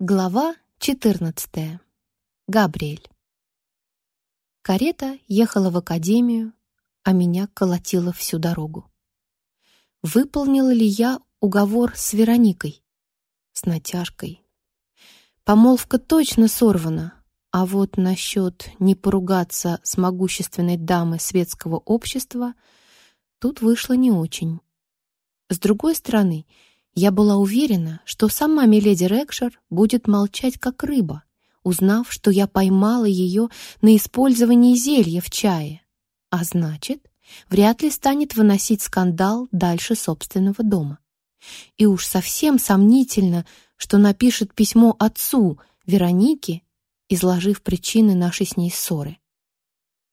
Глава 14. Габриэль. Карета ехала в академию, а меня колотило всю дорогу. Выполнила ли я уговор с Вероникой? С натяжкой. Помолвка точно сорвана, а вот насчет не поругаться с могущественной дамой светского общества тут вышло не очень. С другой стороны, я была уверена, что сама миледи Рекшер будет молчать как рыба, узнав, что я поймала ее на использовании зелья в чае. А значит, вряд ли станет выносить скандал дальше собственного дома. И уж совсем сомнительно, что напишет письмо отцу, Веронике, изложив причины нашей с ней ссоры.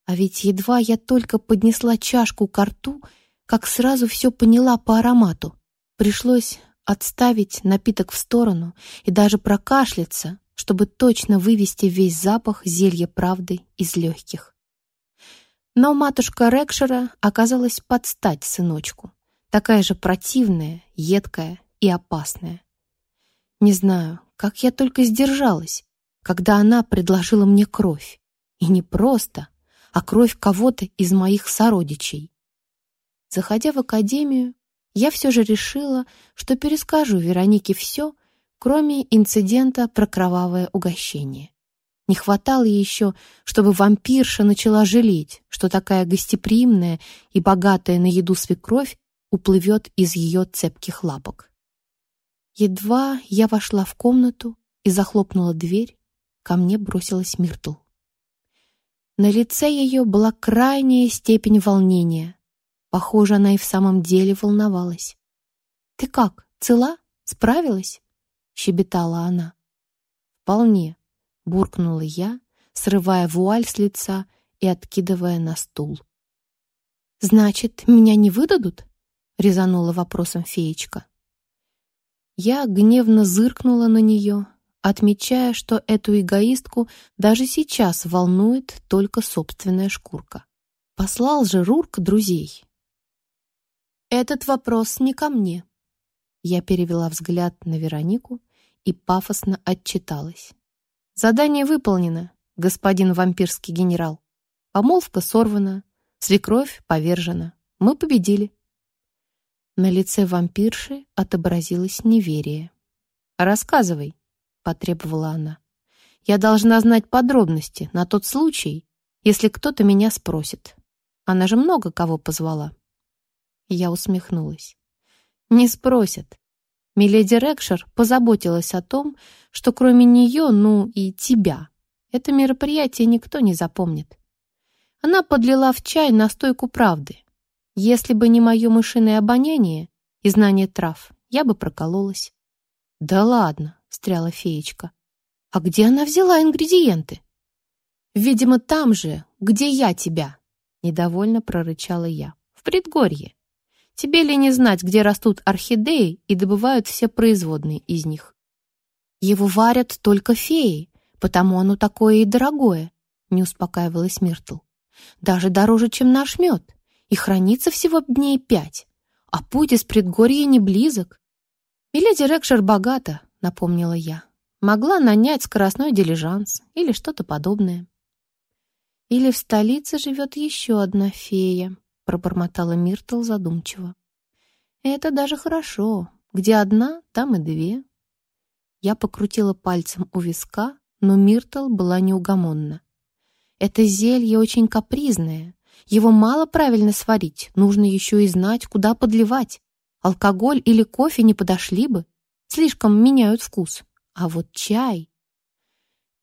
А ведь едва я только поднесла чашку к рту, как сразу все поняла по аромату. Пришлось отставить напиток в сторону и даже прокашляться, чтобы точно вывести весь запах зелья правды из легких. Но матушка Рекшера оказалась под стать сыночку, такая же противная, едкая и опасная. Не знаю, как я только сдержалась, когда она предложила мне кровь. И не просто, а кровь кого-то из моих сородичей. Заходя в академию, я все же решила, что перескажу Веронике все, кроме инцидента про кровавое угощение. Не хватало еще, чтобы вампирша начала жалеть, что такая гостеприимная и богатая на еду свекровь уплывет из ее цепких лапок. Едва я вошла в комнату и захлопнула дверь, ко мне бросилась Миртл. На лице ее была крайняя степень волнения, Похоже, она и в самом деле волновалась. «Ты как, цела? Справилась?» — щебетала она. «Вполне», — буркнула я, срывая вуаль с лица и откидывая на стул. «Значит, меня не выдадут?» — резанула вопросом феечка. Я гневно зыркнула на нее, отмечая, что эту эгоистку даже сейчас волнует только собственная шкурка. Послал же Рурк друзей, «Этот вопрос не ко мне». Я перевела взгляд на Веронику и пафосно отчиталась. «Задание выполнено, господин вампирский генерал. Помолвка сорвана, свекровь повержена. Мы победили». На лице вампирши отобразилось неверие. «Рассказывай», — потребовала она. «Я должна знать подробности на тот случай, если кто-то меня спросит. Она же много кого позвала». Я усмехнулась. «Не спросят. Миледи Рекшер позаботилась о том, что кроме нее, ну и тебя, это мероприятие никто не запомнит. Она подлила в чай настойку правды. Если бы не мое мышиное обоняние и знание трав, я бы прокололась». «Да ладно», — встряла феечка. «А где она взяла ингредиенты?» «Видимо, там же, где я тебя», — недовольно прорычала я. «В предгорье. Тебе ли не знать, где растут орхидеи и добывают все производные из них? Его варят только феи, потому оно такое и дорогое, не успокаивалась Миртл. Даже дороже, чем наш мед, и хранится всего дней пять, а путь из предгорья не близок. Миледи Рекшер богата, напомнила я. Могла нанять скоростной дилижанс или что-то подобное. Или в столице живет еще одна фея, пробормотала Миртл задумчиво. «Это даже хорошо. Где одна, там и две». Я покрутила пальцем у виска, но Миртл была неугомонна. «Это зелье очень капризное. Его мало правильно сварить, нужно еще и знать, куда подливать. Алкоголь или кофе не подошли бы, слишком меняют вкус. А вот чай...»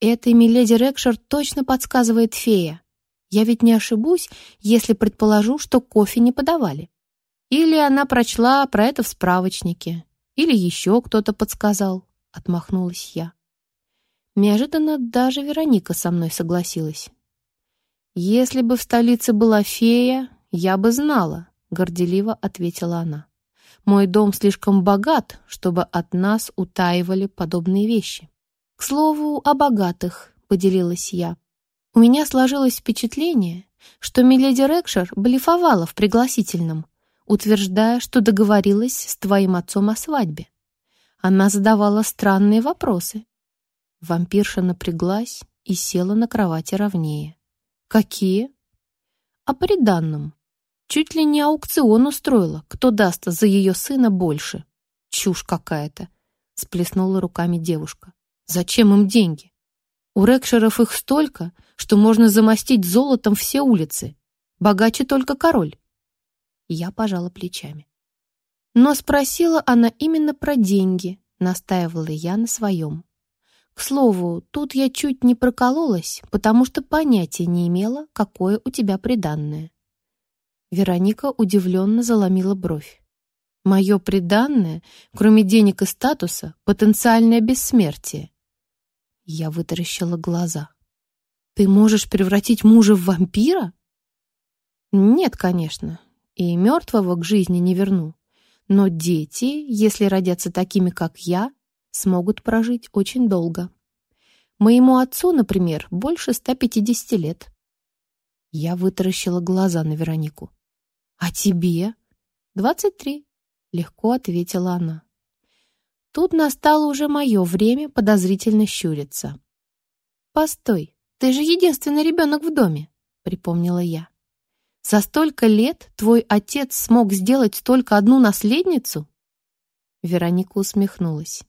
«Это миледи Рекшер точно подсказывает фея. Я ведь не ошибусь, если предположу, что кофе не подавали. Или она прочла про это в справочнике, или еще кто-то подсказал, отмахнулась я. Неожиданно даже Вероника со мной согласилась. «Если бы в столице была фея, я бы знала», — горделиво ответила она. «Мой дом слишком богат, чтобы от нас утаивали подобные вещи». «К слову, о богатых», — поделилась я. У меня сложилось впечатление, что миледи Рекшер блефовала в пригласительном, утверждая, что договорилась с твоим отцом о свадьбе. Она задавала странные вопросы, Вампирша напряглась и села на кровати ровнее. «Какие?» «А по приданном. Чуть ли не аукцион устроила, кто даст за ее сына больше. Чушь какая-то!» — сплеснула руками девушка. «Зачем им деньги? У Рекшеров их столько, что можно замостить золотом все улицы. Богаче только король». Я пожала плечами. Но спросила она именно про деньги, настаивала я на своем. К слову, тут я чуть не прокололась, потому что понятия не имела, какое у тебя приданное. Вероника удивленно заломила бровь. Мое приданное, кроме денег и статуса, потенциальное бессмертие. Я вытаращила глаза. Ты можешь превратить мужа в вампира? Нет, конечно, и мертвого к жизни не верну. Но дети, если родятся такими, как я, смогут прожить очень долго. Моему отцу, например, больше 150 лет. Я вытаращила глаза на Веронику. «А тебе?» «Двадцать три», — легко ответила она. Тут настало уже мое время подозрительно щуриться. «Постой, ты же единственный ребенок в доме», — припомнила я. «За столько лет твой отец смог сделать только одну наследницу?» Вероника усмехнулась.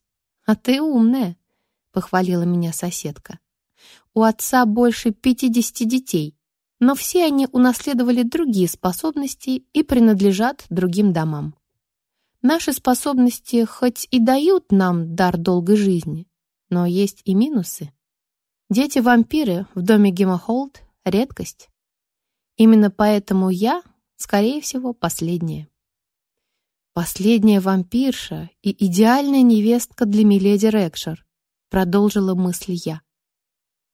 «А ты умная», — похвалила меня соседка. «У отца больше пятидесяти детей, но все они унаследовали другие способности и принадлежат другим домам. Наши способности хоть и дают нам дар долгой жизни, но есть и минусы. Дети-вампиры в доме Гемохолд — редкость. Именно поэтому я, скорее всего, последняя. «Последняя вампирша и идеальная невестка для миледи Рекшер», продолжила мысль я.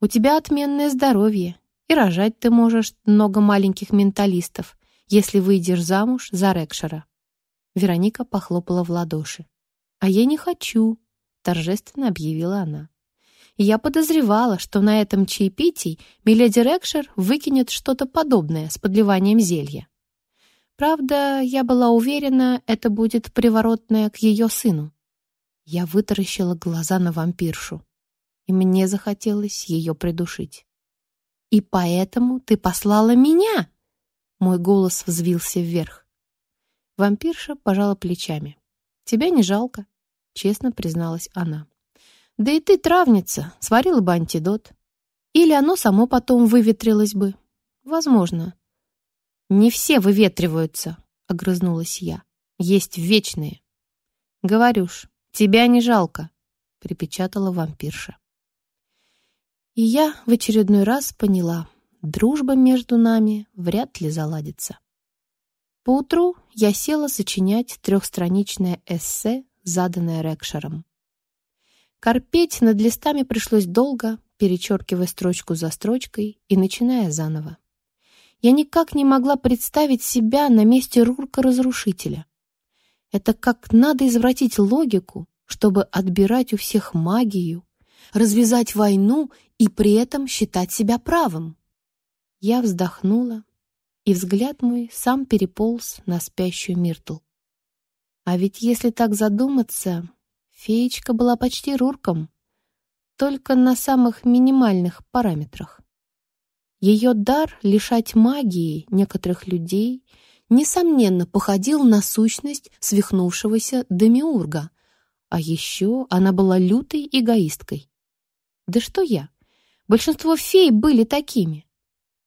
«У тебя отменное здоровье, и рожать ты можешь много маленьких менталистов, если выйдешь замуж за Рекшера». Вероника похлопала в ладоши. «А я не хочу», — торжественно объявила она. я подозревала, что на этом чаепитии миледи Рекшер выкинет что-то подобное с подливанием зелья. Правда, я была уверена, это будет приворотное к ее сыну. Я вытаращила глаза на вампиршу, и мне захотелось ее придушить. «И поэтому ты послала меня?» Мой голос взвился вверх. Вампирша пожала плечами. «Тебя не жалко», — честно призналась она. «Да и ты травница, сварила бы антидот. Или оно само потом выветрилось бы. Возможно, «Не все выветриваются», — огрызнулась я. «Есть вечные». «Говорю ж, тебя не жалко», — припечатала вампирша. И я в очередной раз поняла, дружба между нами вряд ли заладится. Поутру я села сочинять трехстраничное эссе, заданное Рекшером. Корпеть над листами пришлось долго, перечеркивая строчку за строчкой и начиная заново. Я никак не могла представить себя на месте Рурка-разрушителя. Это как надо извратить логику, чтобы отбирать у всех магию, развязать войну и при этом считать себя правым. Я вздохнула, и взгляд мой сам переполз на спящую Миртл. А ведь если так задуматься, феечка была почти Рурком, только на самых минимальных параметрах. Ее дар лишать магии некоторых людей несомненно походил на сущность свихнувшегося демиурга, а еще она была лютой эгоисткой. Да что я? Большинство фей были такими.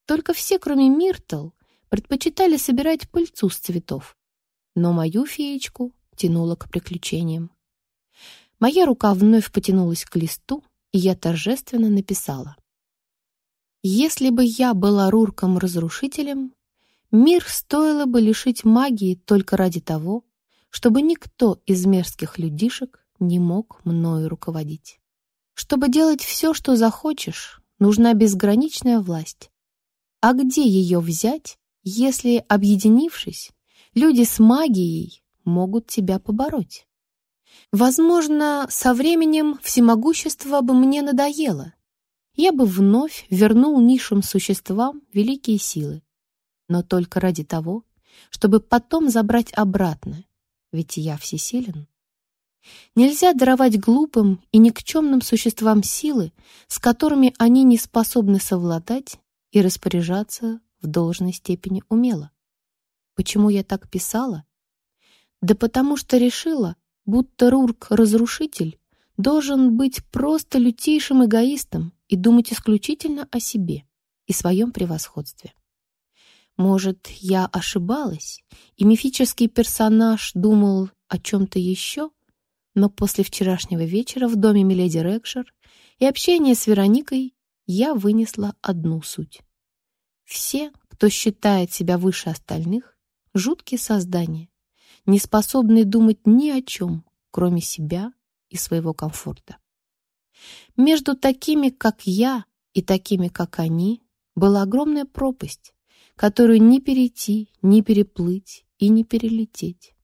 Только все, кроме Миртл, предпочитали собирать пыльцу с цветов. Но мою феечку тянуло к приключениям. Моя рука вновь потянулась к листу, и я торжественно написала — если бы я была Рурком-разрушителем, мир стоило бы лишить магии только ради того, чтобы никто из мерзких людишек не мог мною руководить. Чтобы делать все, что захочешь, нужна безграничная власть. А где ее взять, если, объединившись, люди с магией могут тебя побороть? Возможно, со временем всемогущество бы мне надоело, я бы вновь вернул низшим существам великие силы, но только ради того, чтобы потом забрать обратно, ведь я всесилен. Нельзя даровать глупым и никчемным существам силы, с которыми они не способны совладать и распоряжаться в должной степени умело. Почему я так писала? Да потому что решила, будто Рурк-разрушитель должен быть просто лютейшим эгоистом и думать исключительно о себе и своем превосходстве. Может, я ошибалась, и мифический персонаж думал о чем-то еще, но после вчерашнего вечера в доме Миледи Рекшер и общения с Вероникой я вынесла одну суть. Все, кто считает себя выше остальных, жуткие создания, не способные думать ни о чем, кроме себя и своего комфорта. Между такими, как я, и такими, как они, была огромная пропасть, которую ни перейти, ни переплыть и не перелететь.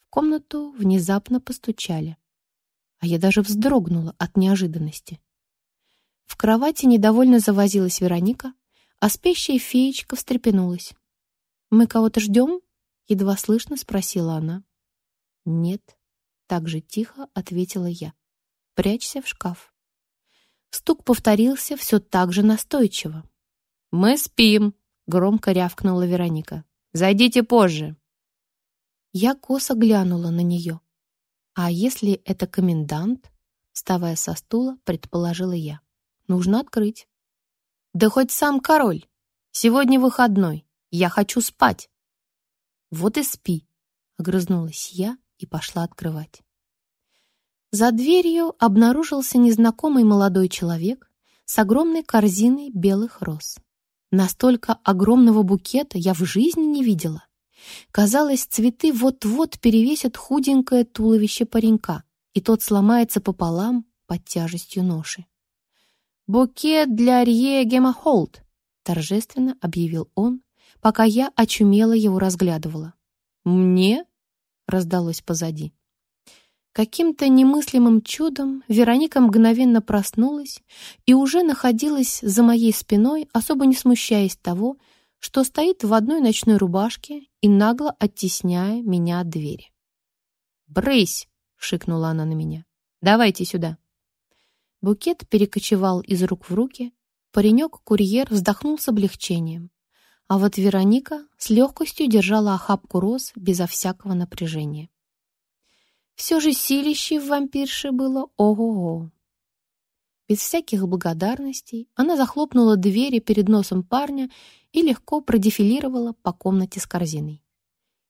В комнату внезапно постучали, а я даже вздрогнула от неожиданности. В кровати недовольно завозилась Вероника, а спящая феечка встрепенулась. «Мы кого-то ждем?» — едва слышно спросила она. «Нет», — так же тихо ответила я. «Прячься в шкаф». Стук повторился все так же настойчиво. «Мы спим», — громко рявкнула Вероника. «Зайдите позже». Я косо глянула на нее. «А если это комендант?» Вставая со стула, предположила я. «Нужно открыть». «Да хоть сам король. Сегодня выходной. Я хочу спать». «Вот и спи», — огрызнулась я и пошла открывать. За дверью обнаружился незнакомый молодой человек с огромной корзиной белых роз. Настолько огромного букета я в жизни не видела. Казалось, цветы вот-вот перевесят худенькое туловище паренька, и тот сломается пополам под тяжестью ноши. «Букет для Рье Гемахолд», — торжественно объявил он, пока я очумело его разглядывала. «Мне?» — раздалось позади. Каким-то немыслимым чудом Вероника мгновенно проснулась и уже находилась за моей спиной, особо не смущаясь того, что стоит в одной ночной рубашке и нагло оттесняя меня от двери. «Брысь!» — шикнула она на меня. «Давайте сюда!» Букет перекочевал из рук в руки, паренек-курьер вздохнул с облегчением, а вот Вероника с легкостью держала охапку роз безо всякого напряжения. Все же силище в вампирше было ого-го. Без всяких благодарностей она захлопнула двери перед носом парня и легко продефилировала по комнате с корзиной.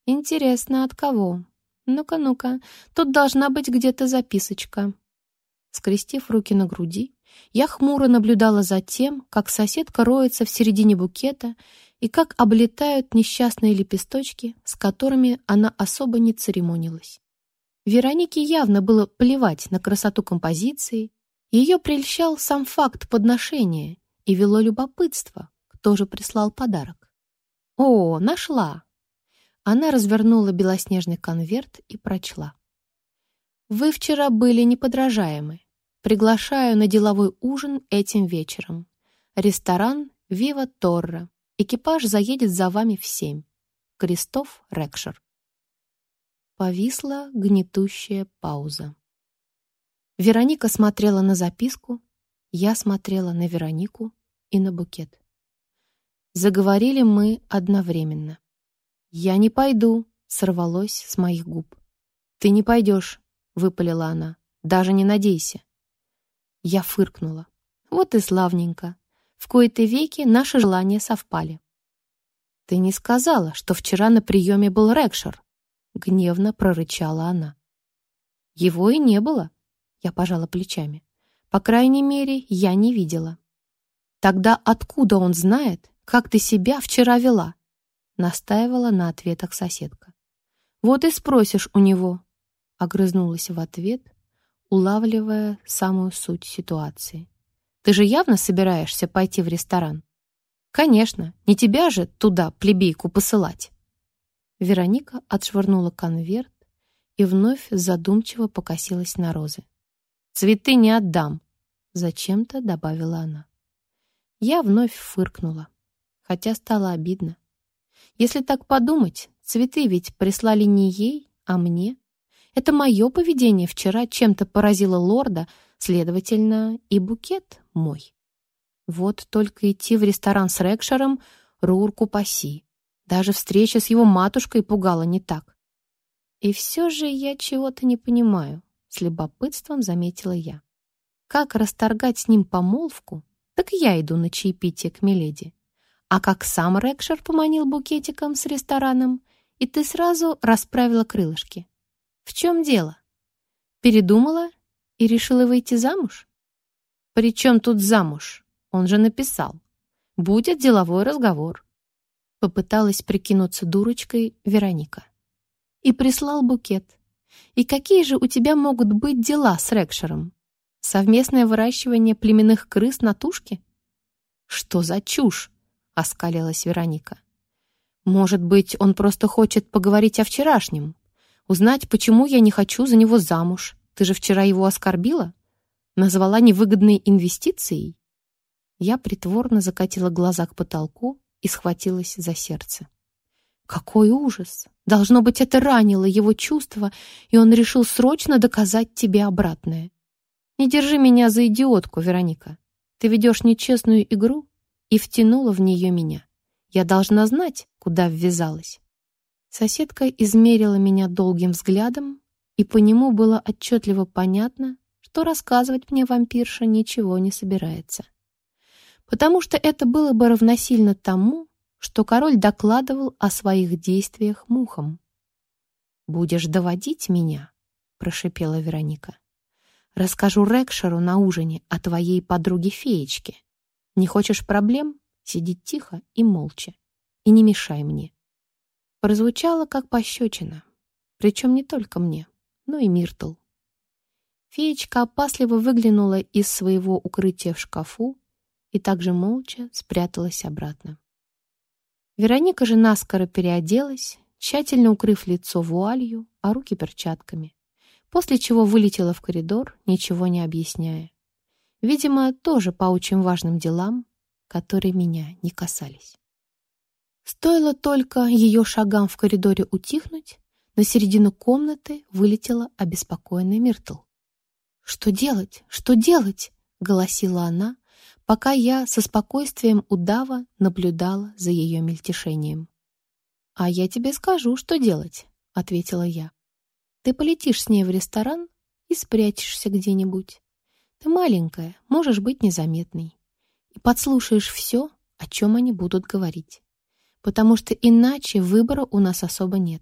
«Интересно, от кого? Ну-ка, ну-ка, тут должна быть где-то записочка». Скрестив руки на груди, я хмуро наблюдала за тем, как соседка роется в середине букета и как облетают несчастные лепесточки, с которыми она особо не церемонилась. Веронике явно было плевать на красоту композиции, ее прельщал сам факт подношения и вело любопытство, кто же прислал подарок. «О, нашла!» Она развернула белоснежный конверт и прочла. «Вы вчера были неподражаемы. Приглашаю на деловой ужин этим вечером. Ресторан «Вива Торра». Экипаж заедет за вами в семь. Крестов Рекшер. Повисла гнетущая пауза. Вероника смотрела на записку, я смотрела на Веронику и на букет. Заговорили мы одновременно. «Я не пойду», — сорвалось с моих губ. «Ты не пойдешь», — выпалила она. «Даже не надейся». Я фыркнула. «Вот и славненько. В кои-то веки наши желания совпали». «Ты не сказала, что вчера на приеме был Рекшер», — гневно прорычала она. «Его и не было», — я пожала плечами. «По крайней мере, я не видела». «Тогда откуда он знает, как ты себя вчера вела?» — настаивала на ответах соседка. «Вот и спросишь у него», — огрызнулась в ответ, улавливая самую суть ситуации. «Ты же явно собираешься пойти в ресторан?» «Конечно, не тебя же туда плебейку посылать!» Вероника отшвырнула конверт и вновь задумчиво покосилась на розы. «Цветы не отдам», — зачем-то добавила она. Я вновь фыркнула, хотя стало обидно. Если так подумать, цветы ведь прислали не ей, а мне. Это мое поведение вчера чем-то поразило лорда, следовательно, и букет мой. Вот только идти в ресторан с Рекшером Рурку паси. Даже встреча с его матушкой пугала не так. И все же я чего-то не понимаю, с любопытством заметила я. Как расторгать с ним помолвку, так я иду на чаепитие к Миледи. А как сам Рекшер поманил букетиком с рестораном, и ты сразу расправила крылышки. В чем дело? Передумала и решила выйти замуж? При чем тут замуж? Он же написал. Будет деловой разговор. Попыталась прикинуться дурочкой Вероника. И прислал букет. И какие же у тебя могут быть дела с Рекшером? Совместное выращивание племенных крыс на тушке? Что за чушь? Оскалилась Вероника. Может быть, он просто хочет поговорить о вчерашнем? Узнать, почему я не хочу за него замуж. Ты же вчера его оскорбила? Назвала невыгодной инвестицией? Я притворно закатила глаза к потолку и схватилась за сердце. Какой ужас! Должно быть, это ранило его чувства, и он решил срочно доказать тебе обратное. Не держи меня за идиотку, Вероника. Ты ведешь нечестную игру и втянула в нее меня. Я должна знать, куда ввязалась. Соседка измерила меня долгим взглядом, и по нему было отчетливо понятно, что рассказывать мне вампирша ничего не собирается. Потому что это было бы равносильно тому, что король докладывал о своих действиях мухам. «Будешь доводить меня?» — прошипела Вероника. «Расскажу Рекшеру на ужине о твоей подруге-феечке. Не хочешь проблем? Сиди тихо и молча. И не мешай мне. Прозвучало как пощечина. Причем не только мне, но и Миртл. Феечка опасливо выглянула из своего укрытия в шкафу и также молча спряталась обратно. Вероника же наскоро переоделась, тщательно укрыв лицо вуалью, а руки перчатками, после чего вылетела в коридор, ничего не объясняя. Видимо, тоже по очень важным делам, которые меня не касались. Стоило только ее шагам в коридоре утихнуть, на середину комнаты вылетела обеспокоенная Миртл. «Что делать? Что делать?» — голосила она, пока я со спокойствием удава наблюдала за ее мельтешением. «А я тебе скажу, что делать», — ответила я. «Ты полетишь с ней в ресторан и спрячешься где-нибудь. Ты маленькая, можешь быть незаметной. И подслушаешь все, о чем они будут говорить потому что иначе выбора у нас особо нет.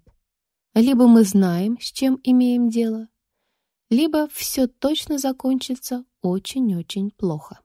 Либо мы знаем, с чем имеем дело, либо все точно закончится очень-очень плохо.